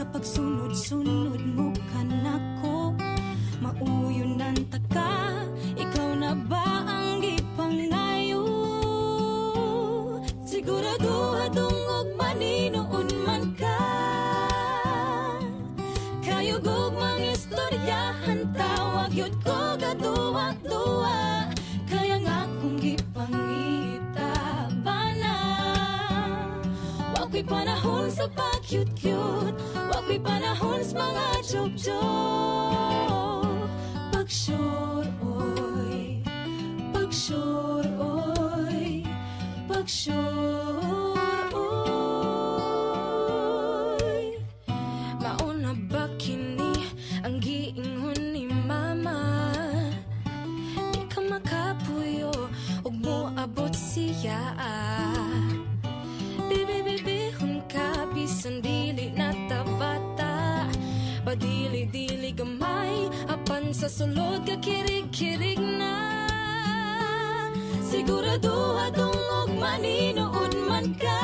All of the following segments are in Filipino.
sa pagsunod-sunod mo kanako Mauyon ng taka Ikaw na ba ang gipangayo Sigurado adungog maninuon man ka. Kayugog mga istoryahan Tawag yun ko gaduwa-duwa. Kaya nga kung gipangita ba na Wako'y panahon sa pag-cute-cute Wako'y panahon sa mga joke-joke Pag-sure, oy. Pag-sure, oy. Pag-sure, oy. Mauna ba kini ang giingon ni mama? Di ka makapuyo ug mo abot siya dili na tabata. Padili-dili gamay apan sa sulod ka kirig-kirig na. Sigurado adungog maninuod man ka.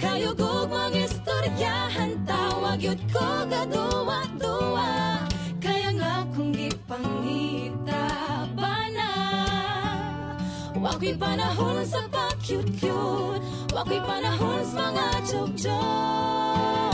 Kayugog mga istoryahan Tawag yun ko gaduwa-duwa Kaya nga kung gipangita ba na Wako'y panahon sa pa-cute-cute Wako'y panahon mga joke-joke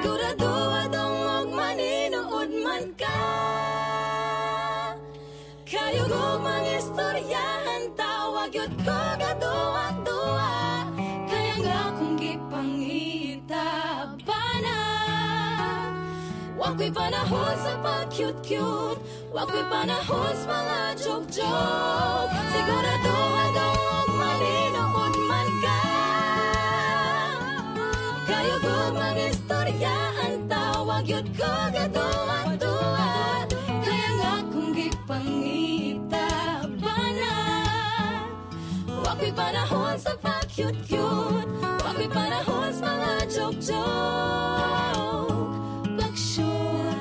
Sigurado adong maninuod man ka. Kayo ko mga istoryahan Tawag yun ko gaduwa-duwa Kaya nga kung gipangita ba na Wako'y panahon sa pag-cute-cute. Wako'y panahon sa mga joke-joke Ayaan tawag yun ko gaduan duwa Kaya nga kung gipangita ba na Wako'y panahon sa pakyut-kyut Wako'y panahon sa mga joke-joke. Pagsure,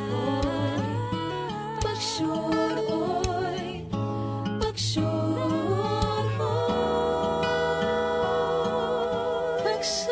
oy Pagsure, oy. Pagsure, oy. Pagsure